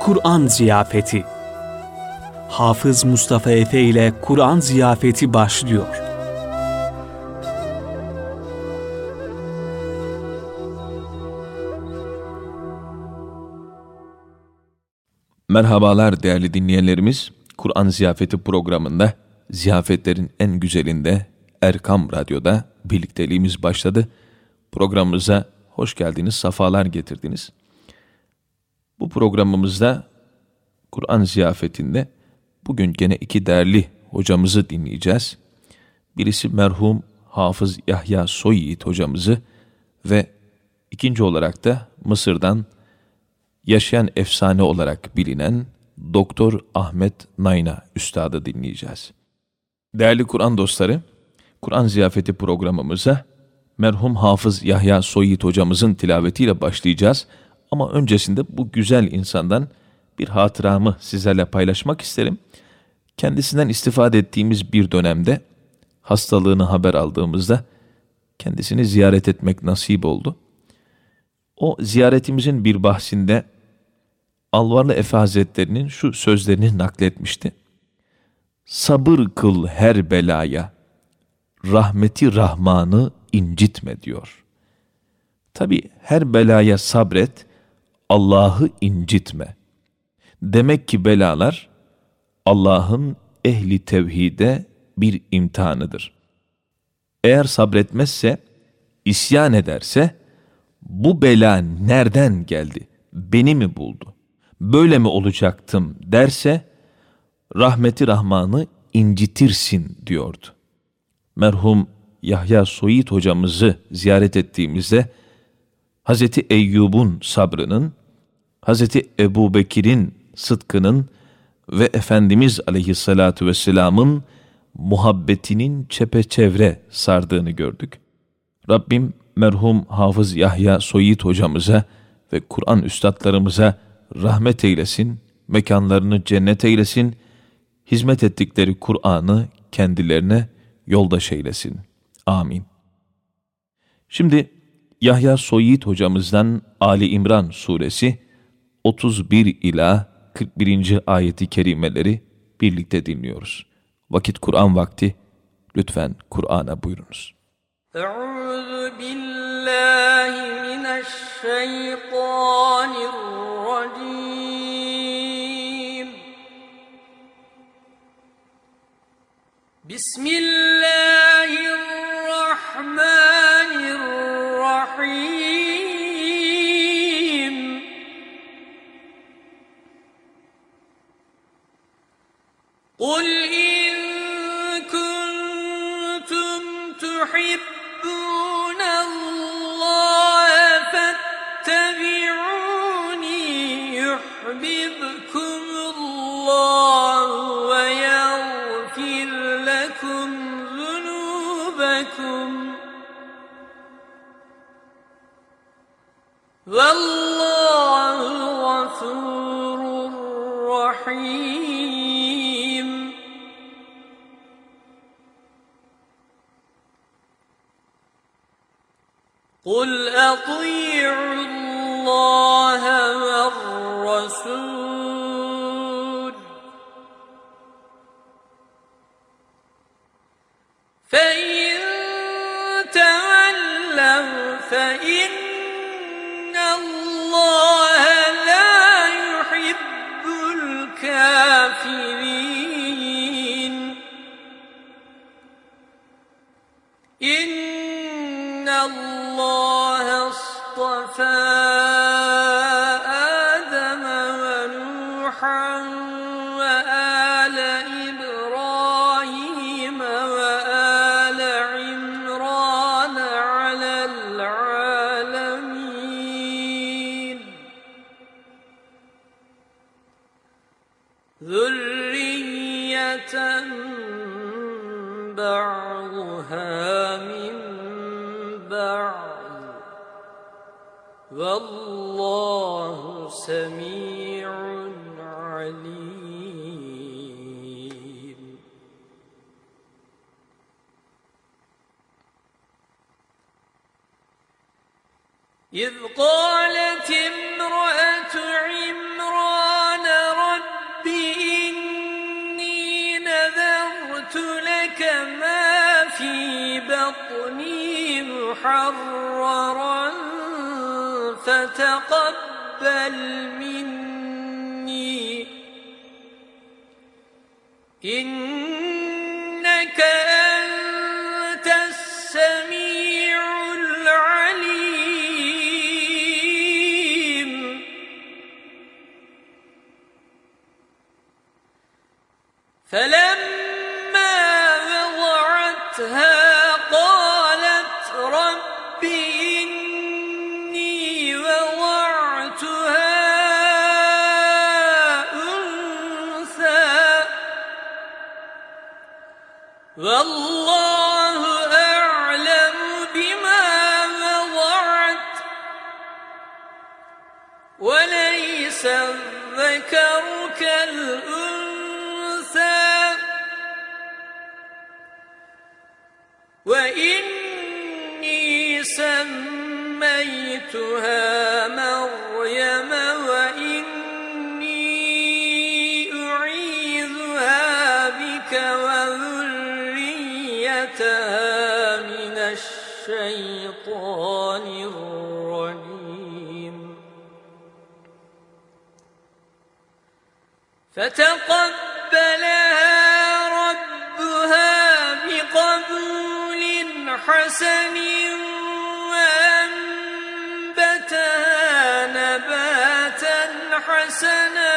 Kur'an Ziyafeti Hafız Mustafa Efe ile Kur'an Ziyafeti başlıyor. Merhabalar değerli dinleyenlerimiz. Kur'an Ziyafeti programında, ziyafetlerin en güzelinde Erkam Radyo'da birlikteliğimiz başladı. Programımıza hoş geldiniz, safalar getirdiniz. Bu programımızda Kur'an ziyafetinde bugün gene iki değerli hocamızı dinleyeceğiz. Birisi merhum Hafız Yahya Soyyiğit hocamızı ve ikinci olarak da Mısır'dan yaşayan efsane olarak bilinen Doktor Ahmet Nayna Üstad'ı dinleyeceğiz. Değerli Kur'an dostları, Kur'an ziyafeti programımıza merhum Hafız Yahya Soyit hocamızın tilavetiyle başlayacağız. Ama öncesinde bu güzel insandan bir hatıramı sizlerle paylaşmak isterim. Kendisinden istifade ettiğimiz bir dönemde hastalığını haber aldığımızda kendisini ziyaret etmek nasip oldu. O ziyaretimizin bir bahsinde Alvarlı Efe Hazretleri'nin şu sözlerini nakletmişti. Sabır kıl her belaya, rahmeti Rahman'ı incitme diyor. Tabi her belaya sabret, Allah'ı incitme. Demek ki belalar Allah'ın ehli tevhide bir imtihanıdır. Eğer sabretmezse, isyan ederse, bu bela nereden geldi, beni mi buldu, böyle mi olacaktım derse, rahmeti Rahman'ı incitirsin diyordu. Merhum Yahya Soyit hocamızı ziyaret ettiğimizde, Hazreti Eyyub'un sabrının, Hazreti Ebu Bekir'in sıdkının ve Efendimiz aleyhissalatu vesselamın muhabbetinin çepeçevre sardığını gördük. Rabbim merhum Hafız Yahya Soyit hocamıza ve Kur'an üstadlarımıza rahmet eylesin, mekanlarını cennet eylesin, hizmet ettikleri Kur'an'ı kendilerine yoldaş eylesin. Amin. Şimdi Yahya Soyit hocamızdan Ali İmran suresi 31 ila 41. ayeti kerimeleri birlikte dinliyoruz. Vakit Kur'an vakti. Lütfen Kur'an'a buyurunuz. Euzu billahi mineşşeytanirracim. Bismillahirrahmanirrahim. قل إن كنتم تحبون الله فاتبعوني يحببكم الله والرسول. فإن تولوا فإن الله لا يحب الكافرين. إن الله اصطفى محررا فتقبل مني إن الشيطان الرجيم. فتقبلها ربها بقبول حسن وأنبتها نباتا حسنا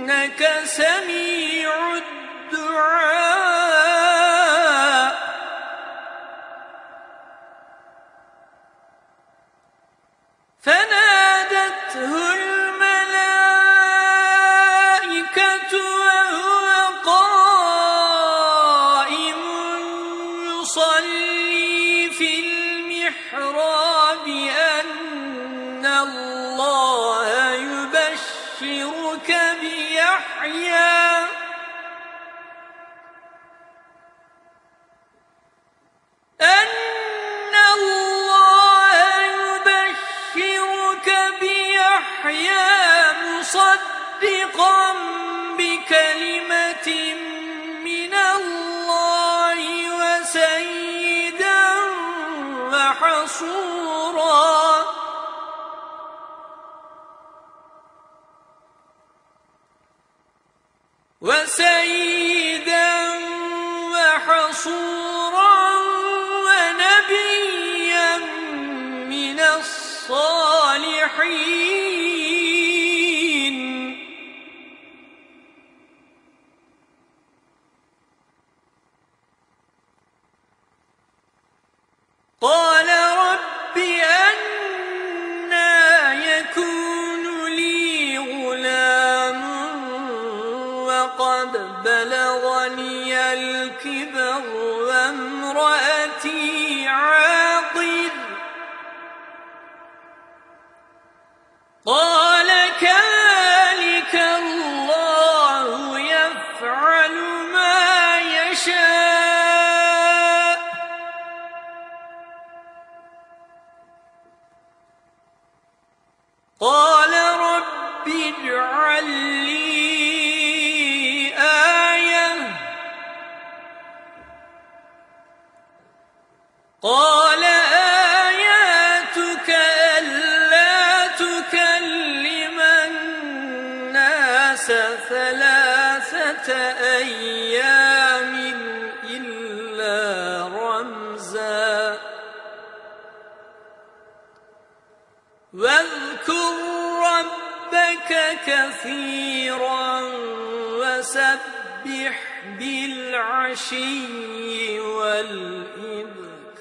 إنك سميع الدعاء. قال آياتك ألا تكلم الناس ثلاثة أيام إلا رمزا. واذكر ربك كثيرا وسبح بالعشي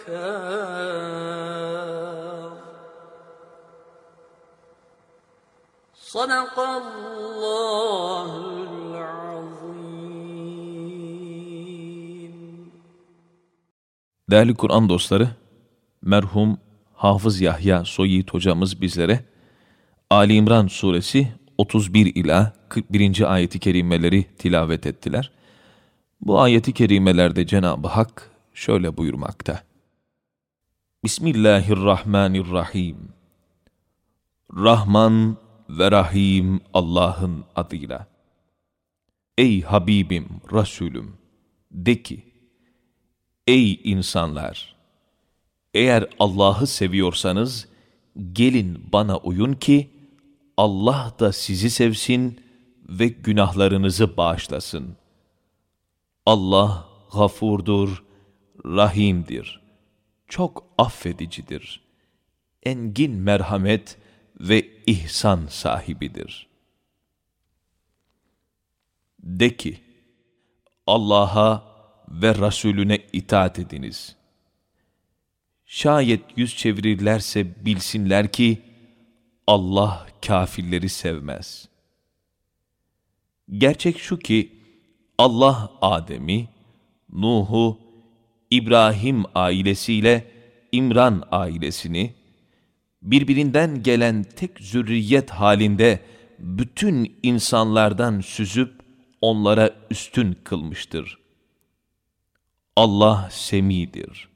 والإبكار صدق الله العظيم Değerli Kur'an dostları, merhum Hafız Yahya Soyit hocamız bizlere Ali İmran suresi 31 ila 41. ayeti kerimeleri tilavet ettiler. Bu ayeti kerimelerde Cenab-ı Hak şöyle buyurmakta. Bismillahirrahmanirrahim. Rahman ve Rahim Allah'ın adıyla. Ey Habibim, Resulüm, de ki, Ey insanlar! Eğer Allah'ı seviyorsanız, gelin bana uyun ki, Allah da sizi sevsin ve günahlarınızı bağışlasın. Allah gafurdur, rahimdir. Çok affedicidir. Engin merhamet ve ihsan sahibidir. De ki, Allah'a ve Resulüne itaat ediniz. Şayet yüz çevirirlerse bilsinler ki, Allah kafirleri sevmez. Gerçek şu ki, Allah Adem'i, Nuh'u, İbrahim ailesiyle İmran ailesini, birbirinden gelen tek zürriyet halinde bütün insanlardan süzüp onlara üstün kılmıştır. Allah semidir,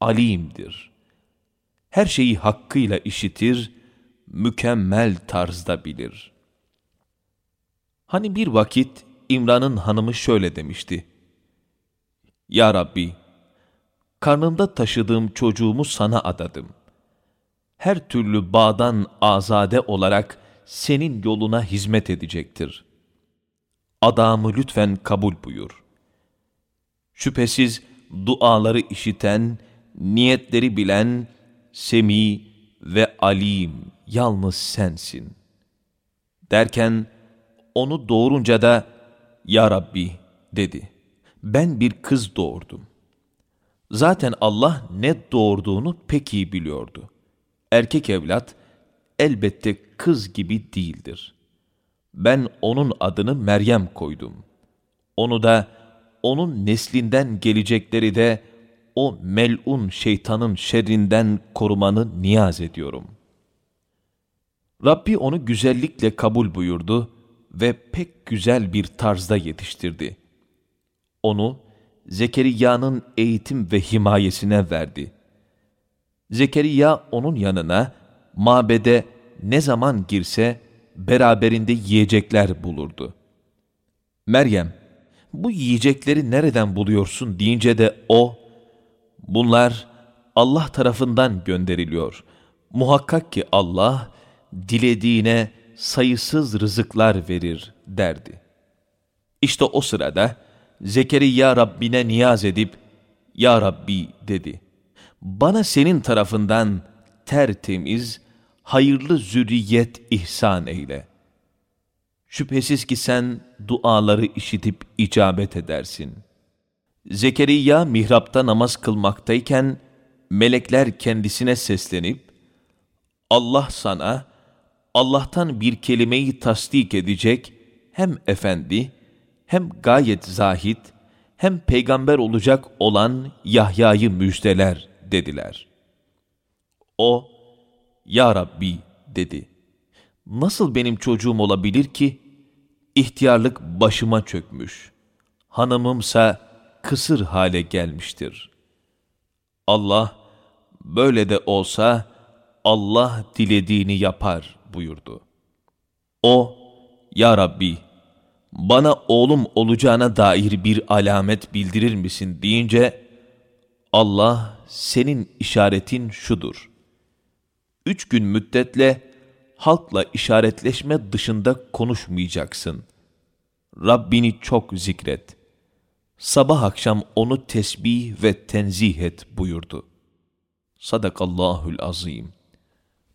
alimdir. Her şeyi hakkıyla işitir, mükemmel tarzda bilir. Hani bir vakit İmran'ın hanımı şöyle demişti. Ya Rabbi, karnımda taşıdığım çocuğumu sana adadım. Her türlü bağdan azade olarak senin yoluna hizmet edecektir. Adamı lütfen kabul buyur. Şüphesiz duaları işiten, niyetleri bilen, semi ve alim yalnız sensin. Derken onu doğurunca da Ya Rabbi dedi. Ben bir kız doğurdum. Zaten Allah ne doğurduğunu pek iyi biliyordu. Erkek evlat elbette kız gibi değildir. Ben onun adını Meryem koydum. Onu da onun neslinden gelecekleri de o melun şeytanın şerrinden korumanı niyaz ediyorum. Rabbi onu güzellikle kabul buyurdu ve pek güzel bir tarzda yetiştirdi. Onu Zekeriya'nın eğitim ve himayesine verdi. Zekeriya onun yanına mabede ne zaman girse beraberinde yiyecekler bulurdu. Meryem, bu yiyecekleri nereden buluyorsun deyince de o, bunlar Allah tarafından gönderiliyor. Muhakkak ki Allah dilediğine sayısız rızıklar verir derdi. İşte o sırada Zekeriya Rabbine niyaz edip, Ya Rabbi dedi, bana senin tarafından tertemiz, hayırlı zürriyet ihsan eyle. Şüphesiz ki sen duaları işitip icabet edersin. Zekeriya mihrapta namaz kılmaktayken, melekler kendisine seslenip, Allah sana, Allah'tan bir kelimeyi tasdik edecek, hem efendi, hem gayet zahit, hem peygamber olacak olan Yahya'yı müjdeler dediler. O, Ya Rabbi dedi. Nasıl benim çocuğum olabilir ki? İhtiyarlık başıma çökmüş. Hanımımsa kısır hale gelmiştir. Allah, böyle de olsa Allah dilediğini yapar buyurdu. O, Ya Rabbi, bana oğlum olacağına dair bir alamet bildirir misin deyince, Allah senin işaretin şudur. Üç gün müddetle halkla işaretleşme dışında konuşmayacaksın. Rabbini çok zikret. Sabah akşam onu tesbih ve tenzih et buyurdu. Sadakallahül azim.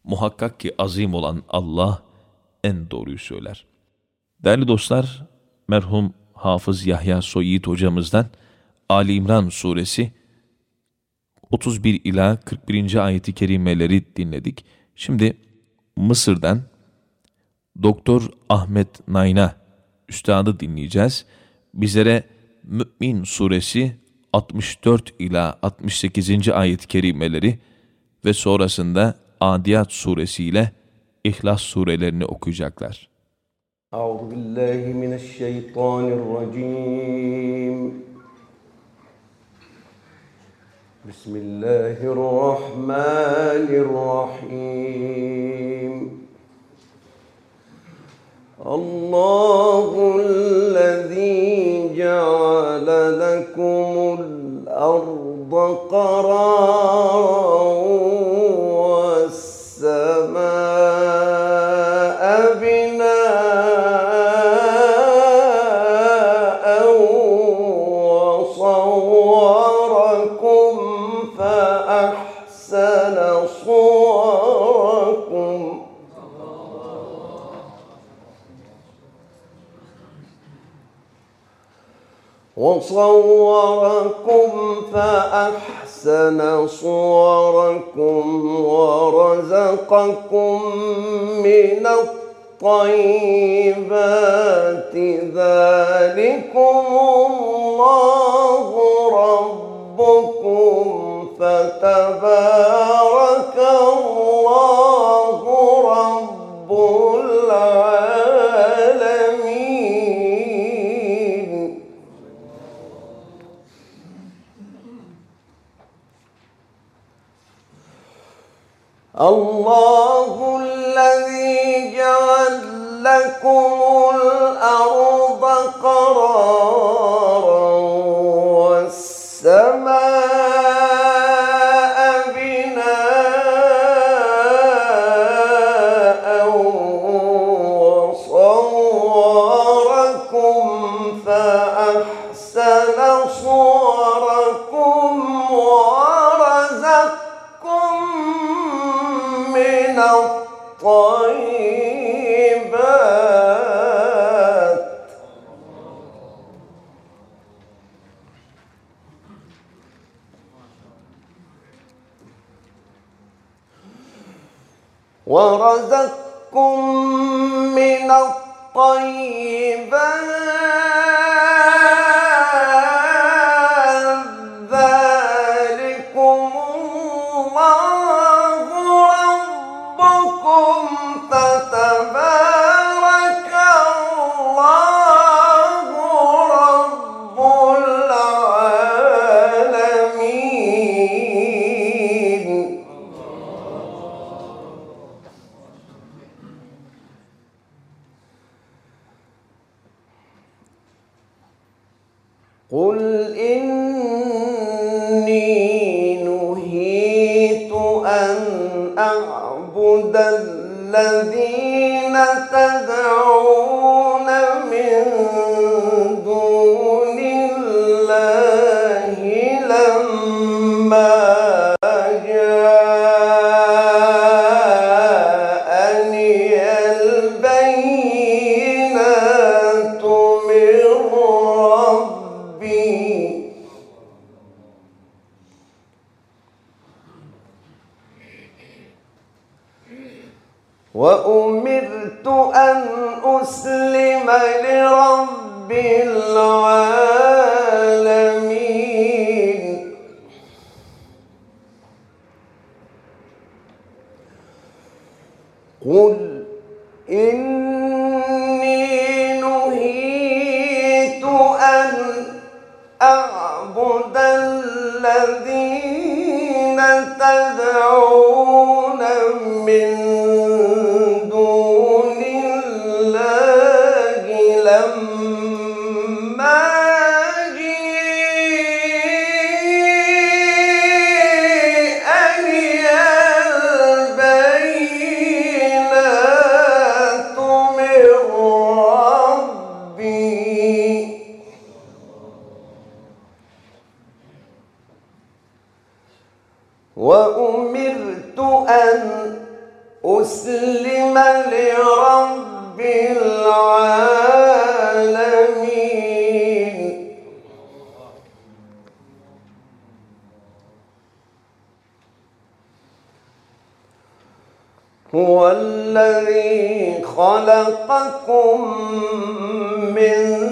Muhakkak ki azim olan Allah en doğruyu söyler. Değerli dostlar, merhum Hafız Yahya Soyit hocamızdan Ali İmran suresi 31 ila 41. ayeti kerimeleri dinledik. Şimdi Mısır'dan Doktor Ahmet Nayna üstadı dinleyeceğiz. Bizlere Mü'min suresi 64 ila 68. ayet kerimeleri ve sonrasında Adiyat suresi ile İhlas surelerini okuyacaklar. أعوذ بالله من الشيطان الرجيم. بسم الله الرحمن الرحيم. الله الذي جعل لكم الأرض قرارا والسماء وصوركم فأحسن صوركم ورزقكم من الطيبات. ذلكم الله ربكم فتبارك الأرض قرارا قل إن هو الذي خلقكم من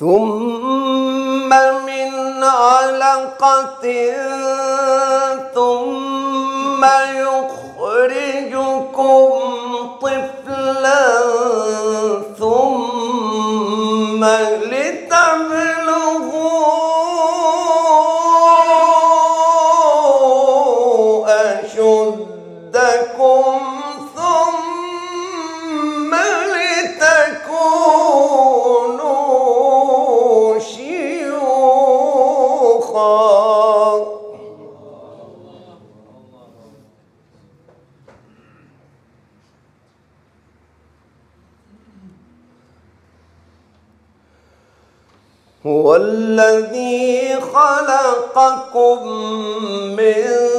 ثم من علقة ثم يخرج والذي خلقكم من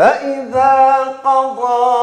فإذا قضى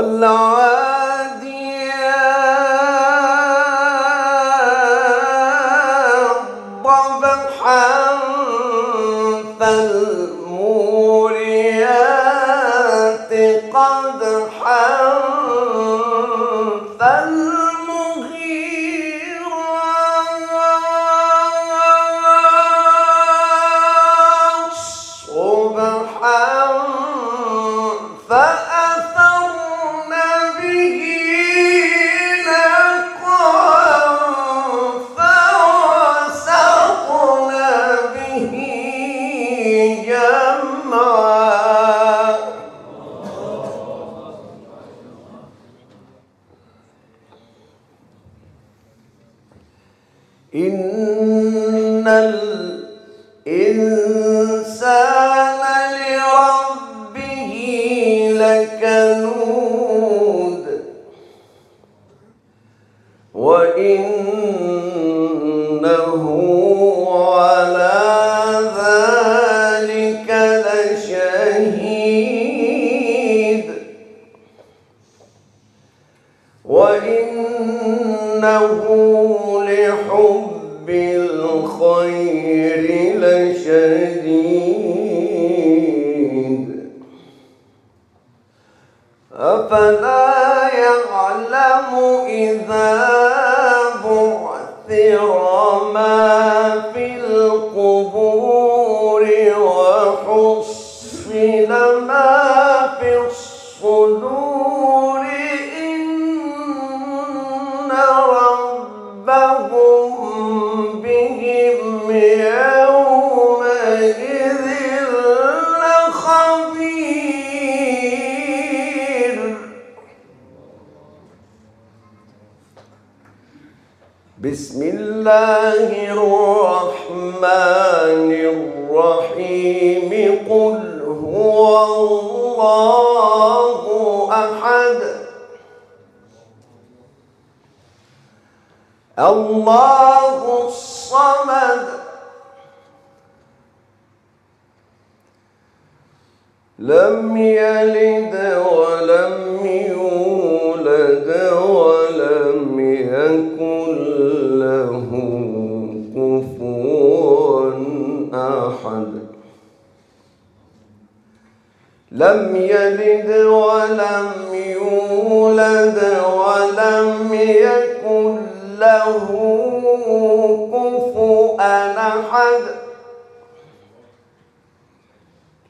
والله إن بسم الله الرحمن الرحيم. قل هو الله أحد. الله الصمد. لم يلد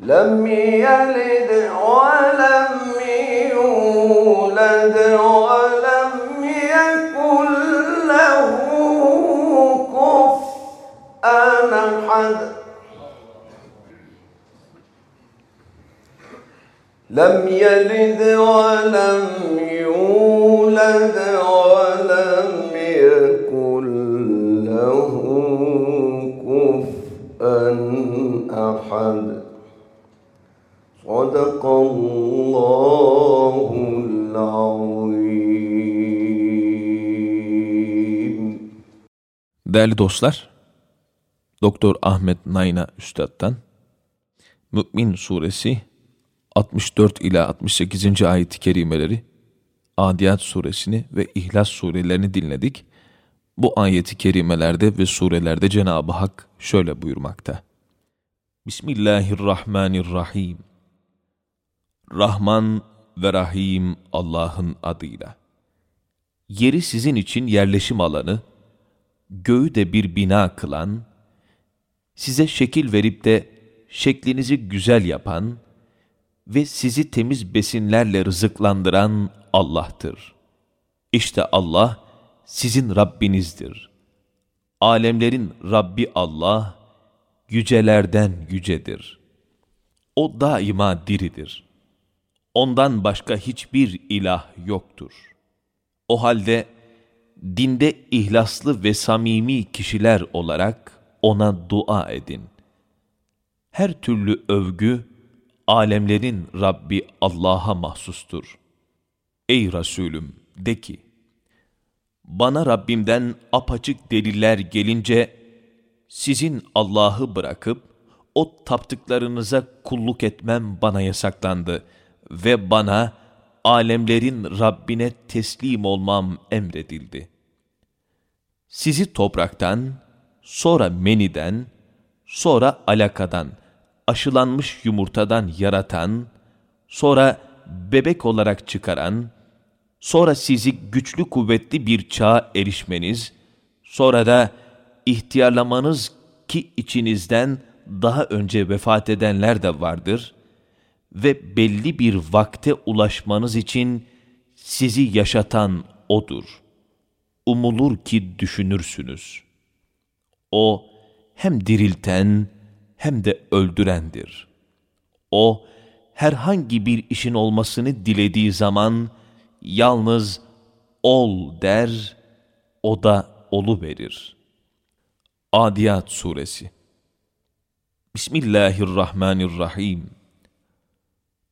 لم يلد ولم يولد ولم يكن له كفوا أحد. لم يلد ولم يولد ولم يكن له كفءا أحد. صدق الله العظيم Değerli dostlar, Doktor Ahmet Nayna Üstad'dan Mü'min Suresi 64 ila 68. ayet-i kerimeleri, Adiyat Suresini ve İhlas surelerini dinledik. Bu ayeti kerimelerde ve surelerde Cenab-ı Hak şöyle buyurmakta. Bismillahirrahmanirrahim. Rahman ve Rahim Allah'ın adıyla. Yeri sizin için yerleşim alanı, göğü de bir bina kılan, size şekil verip de şeklinizi güzel yapan ve sizi temiz besinlerle rızıklandıran Allah'tır. İşte Allah sizin Rabbinizdir. Alemlerin Rabbi Allah, yücelerden yücedir. O daima diridir. Ondan başka hiçbir ilah yoktur. O halde dinde ihlaslı ve samimi kişiler olarak ona dua edin. Her türlü övgü, alemlerin Rabbi Allah'a mahsustur. Ey Resulüm de ki, bana Rabbimden apaçık deliller gelince, sizin Allah'ı bırakıp, o taptıklarınıza kulluk etmem bana yasaklandı ve bana alemlerin Rabbine teslim olmam emredildi. Sizi topraktan, sonra meniden, sonra alakadan, aşılanmış yumurtadan yaratan, sonra bebek olarak çıkaran, sonra sizi güçlü kuvvetli bir çağa erişmeniz, sonra da ihtiyarlamanız ki içinizden daha önce vefat edenler de vardır ve belli bir vakte ulaşmanız için sizi yaşatan O'dur. Umulur ki düşünürsünüz. O hem dirilten hem de öldürendir. O herhangi bir işin olmasını dilediği zaman yalnız ol der, o da olu verir. Adiyat Suresi Bismillahirrahmanirrahim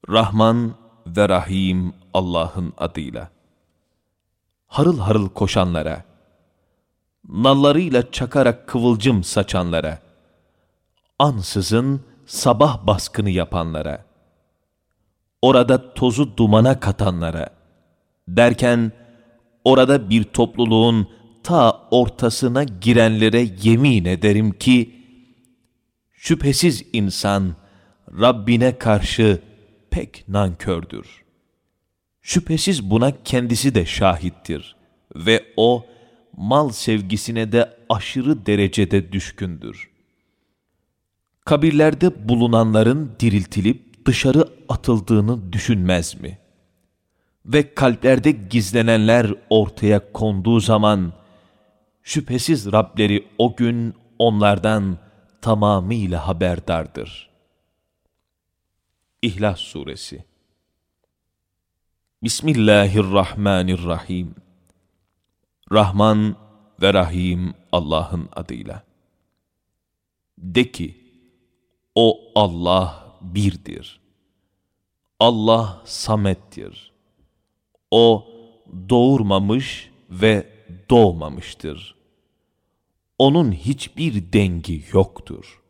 Rahman ve Rahim Allah'ın adıyla. Harıl harıl koşanlara, nallarıyla çakarak kıvılcım saçanlara, ansızın sabah baskını yapanlara, orada tozu dumana katanlara, derken orada bir topluluğun ta ortasına girenlere yemin ederim ki, şüphesiz insan Rabbine karşı pek nankördür. Şüphesiz buna kendisi de şahittir ve o mal sevgisine de aşırı derecede düşkündür. Kabirlerde bulunanların diriltilip dışarı atıldığını düşünmez mi? Ve kalplerde gizlenenler ortaya konduğu zaman, şüphesiz Rableri o gün onlardan tamamıyla haberdardır. İhlas Suresi Bismillahirrahmanirrahim Rahman ve Rahim Allah'ın adıyla. De ki, o Allah birdir. Allah samettir. O doğurmamış ve doğmamıştır. Onun hiçbir dengi yoktur.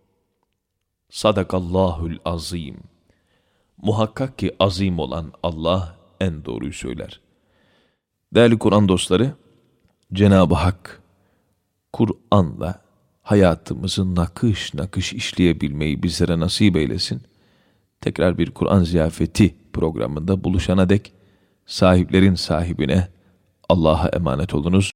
Sadakallahul azim. Muhakkak ki azim olan Allah en doğruyu söyler. Değerli Kur'an dostları, Cenab-ı Hak Kur'an'la hayatımızı nakış nakış işleyebilmeyi bizlere nasip eylesin. Tekrar bir Kur'an ziyafeti programında buluşana dek sahiplerin sahibine Allah'a emanet olunuz.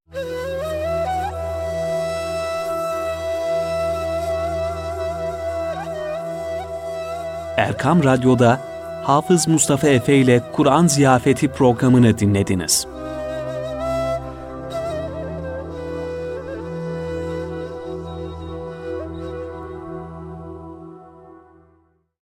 Erkam Radyo'da Hafız Mustafa Efe ile Kur'an Ziyafeti programını dinlediniz.